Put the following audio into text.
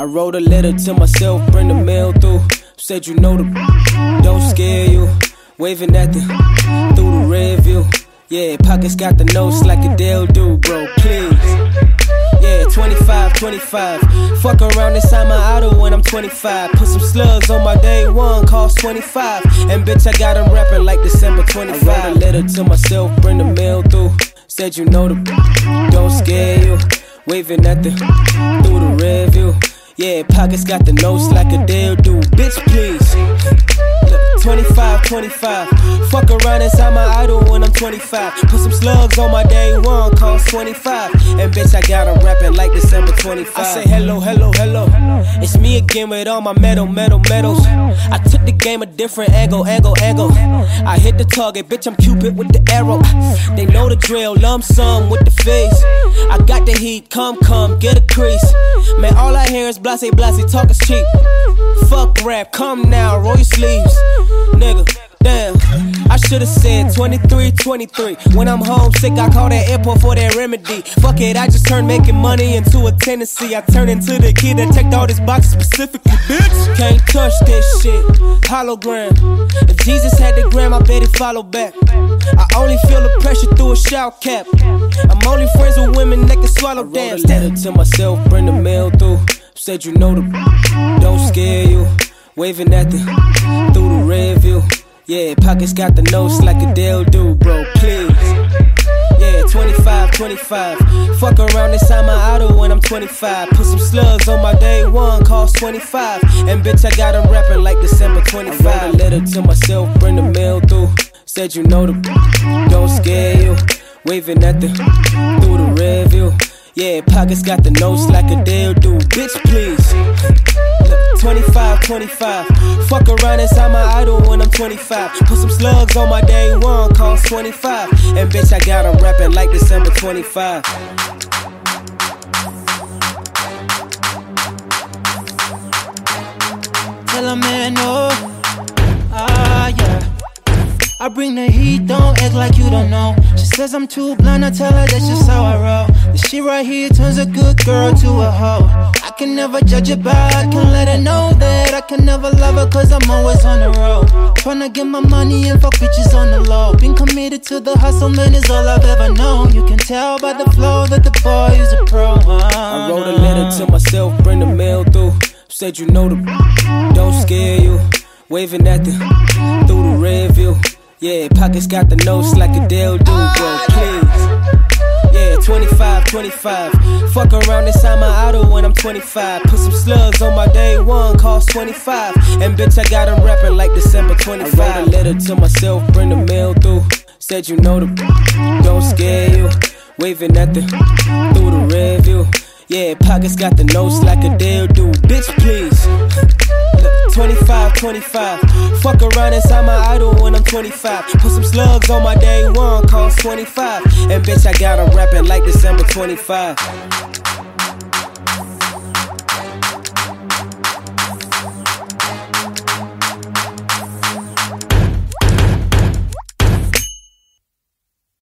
I wrote a letter to myself, bring the mail through. Said you know the don't scare you. Waving at the through the rear view. Yeah, pockets got the notes like a Dale do, bro. Please. Yeah, 25, 25. Fuck around inside my auto when I'm 25. Put some slugs on my day one, cost 25. And bitch, I got them rapping like December 25. I wrote a letter to myself, bring the mail through. Said you know the don't scare you. Waving at the through the rear view. Yeah, pockets got the notes like a Dale do. Bitch, please. 25, 25. 25. Put some slugs on my day one, cost 25. And bitch, I got them rapping like December 25. I say hello, hello, hello. It's me again with all my metal, metal, metals. I took the game a different angle, angle, angle. I hit the target, bitch, I'm Cupid with the arrow. They know the drill, lump sum with the face. I got the heat, come, come, get a crease. Man, all I hear is blase, blase, talk is cheap. Fuck rap, come now, roll your sleeves nigga. Damn, I should've said 23, 23. When I'm homesick, I call that airport for that remedy. Fuck it, I just turned making money into a tendency. I turn into the kid that checked all this boxes specifically, bitch. Can't touch this shit. Hologram. If Jesus had the gram, I bet he follow back. I only feel the pressure through a shout cap. I'm only friends with women that can swallow damn. I wrote a to myself, bring the mail through. Said you know the don't scare you. Waving at the through the view. Yeah, pockets got the notes like a Dale do, bro. Please. Yeah, 25, 25. Fuck around inside my auto when I'm 25. Put some slugs on my day one, cost 25. And bitch, I got them rapping like December 25. I wrote a letter to myself, bring the mail through. Said you know the don't scare you. Waving at the through the rear view. Yeah, pockets got the notes like a Dale do. Bitch, please. 25, 25. Fuck around inside my idol when I'm 25. Put some slugs on my day one, cost 25. And bitch, I got them rapping like December 25. Tell a man no. Ah, yeah. I bring the heat, don't act like you don't know. She says I'm too blind, I tell her that's just how I roll. This shit right here turns a good girl to a hoe can never judge it, but I can let her know that I can never love her cause I'm always on the road. Tryna get my money and fuck bitches on the low. Been committed to the hustle, man, is all I've ever known. You can tell by the flow that the boy is a pro. I uh-huh. wrote a letter to myself, bring the mail through. Said you know the don't scare you. Waving at the through the rear view. Yeah, pockets got the notes like a Dale do, bro. Please. Yeah, 25, 25. Fuck around inside my auto when I'm 25. Put some slugs on my day one, cost 25. And bitch, I got them rapping like December 25. I wrote a letter to myself, bring the mail through. Said you know the don't scare you. Waving at the through the rear view. Yeah, pockets got the notes like a Dale do. Bitch, please. 25, 25. Fuck around inside my idol when I'm 25. Put some slugs on my day one, cost 25. And bitch, I got them rapping like December 25.